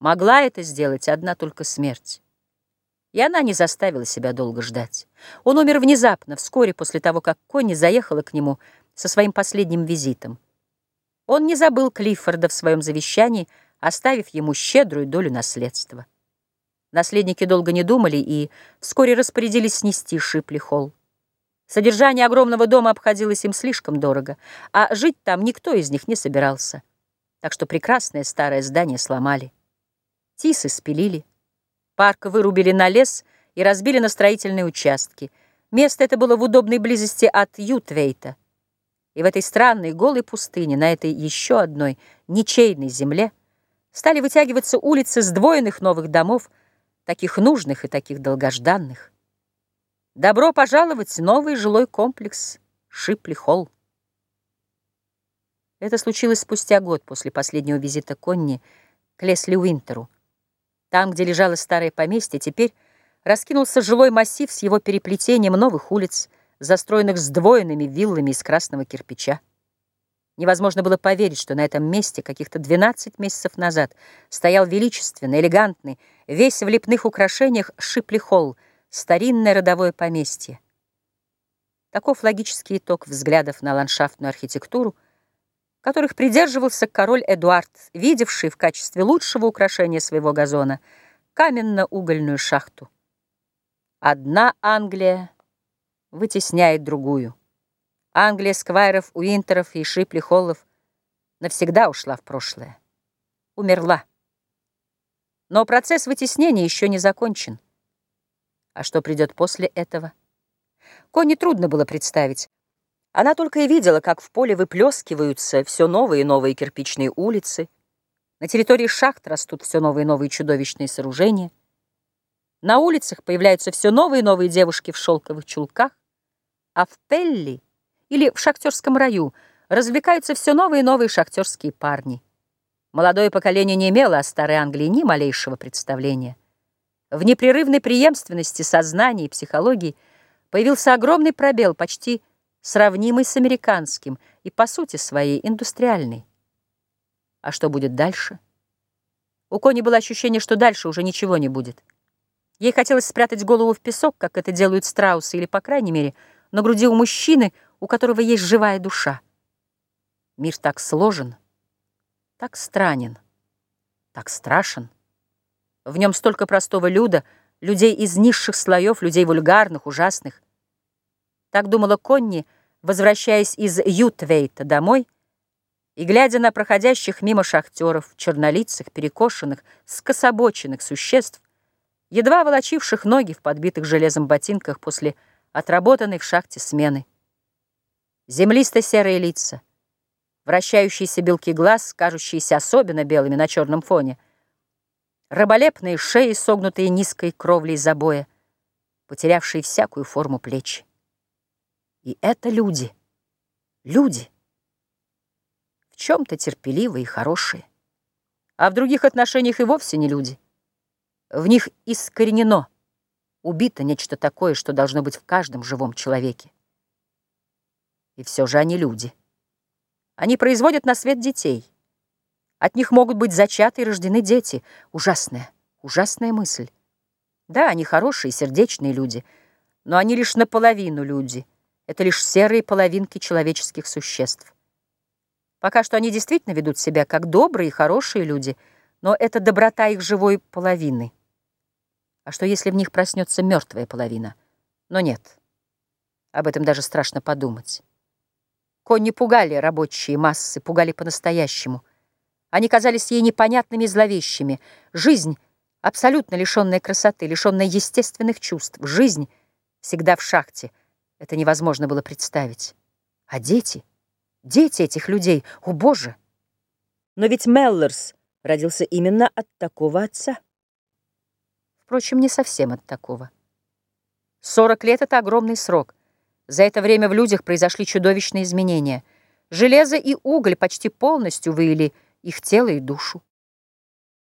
Могла это сделать одна только смерть. И она не заставила себя долго ждать. Он умер внезапно, вскоре после того, как Конни заехала к нему со своим последним визитом. Он не забыл Клиффорда в своем завещании, оставив ему щедрую долю наследства. Наследники долго не думали и вскоре распорядились снести Шипли-холл. Содержание огромного дома обходилось им слишком дорого, а жить там никто из них не собирался. Так что прекрасное старое здание сломали. Тисы спилили. Парк вырубили на лес и разбили на строительные участки. Место это было в удобной близости от Ютвейта. И в этой странной голой пустыне, на этой еще одной ничейной земле, стали вытягиваться улицы сдвоенных новых домов, таких нужных и таких долгожданных. Добро пожаловать в новый жилой комплекс Шипли-Холл. Это случилось спустя год после последнего визита Конни к Лесли Уинтеру. Там, где лежало старое поместье, теперь раскинулся жилой массив с его переплетением новых улиц, застроенных сдвоенными виллами из красного кирпича. Невозможно было поверить, что на этом месте каких-то 12 месяцев назад стоял величественный, элегантный, весь в лепных украшениях Шипли-Холл, старинное родовое поместье. Таков логический итог взглядов на ландшафтную архитектуру, которых придерживался король Эдуард, видевший в качестве лучшего украшения своего газона каменно-угольную шахту. Одна Англия вытесняет другую. Англия Сквайров, Уинтеров и Шипли-Холлов навсегда ушла в прошлое. Умерла. Но процесс вытеснения еще не закончен. А что придет после этого? Коне трудно было представить. Она только и видела, как в поле выплескиваются все новые и новые кирпичные улицы, на территории шахт растут все новые и новые чудовищные сооружения, на улицах появляются все новые и новые девушки в шелковых чулках, а в Пелли или в шахтерском раю развлекаются все новые и новые шахтерские парни. Молодое поколение не имело о Старой Англии ни малейшего представления. В непрерывной преемственности сознания и психологии появился огромный пробел, почти сравнимый с американским и, по сути своей, индустриальный. А что будет дальше? У Кони было ощущение, что дальше уже ничего не будет. Ей хотелось спрятать голову в песок, как это делают страусы, или, по крайней мере, на груди у мужчины, у которого есть живая душа. Мир так сложен, так странен, так страшен. В нем столько простого люда, людей из низших слоев, людей вульгарных, ужасных. Так думала Конни, возвращаясь из Ютвейта домой и глядя на проходящих мимо шахтеров, чернолицых, перекошенных, скособоченных существ, едва волочивших ноги в подбитых железом ботинках после отработанной в шахте смены. Землисто-серые лица, вращающиеся белки глаз, кажущиеся особенно белыми на черном фоне — раболепные шеи, согнутые низкой кровлей забоя, потерявшие всякую форму плеч. И это люди, люди, в чем-то терпеливые и хорошие, а в других отношениях и вовсе не люди. В них искоренено, убито нечто такое, что должно быть в каждом живом человеке. И все же они люди. Они производят на свет детей — от них могут быть зачаты и рождены дети. Ужасная, ужасная мысль. Да, они хорошие, сердечные люди, но они лишь наполовину люди. Это лишь серые половинки человеческих существ. Пока что они действительно ведут себя как добрые и хорошие люди, но это доброта их живой половины. А что, если в них проснется мертвая половина? Но нет, об этом даже страшно подумать. Конь пугали рабочие массы, пугали по-настоящему — они казались ей непонятными и зловещими. Жизнь, абсолютно лишенная красоты, лишенная естественных чувств. Жизнь всегда в шахте. Это невозможно было представить. А дети? Дети этих людей? О, Боже! Но ведь Меллерс родился именно от такого отца. Впрочем, не совсем от такого. Сорок лет — это огромный срок. За это время в людях произошли чудовищные изменения. Железо и уголь почти полностью выили их тело и душу.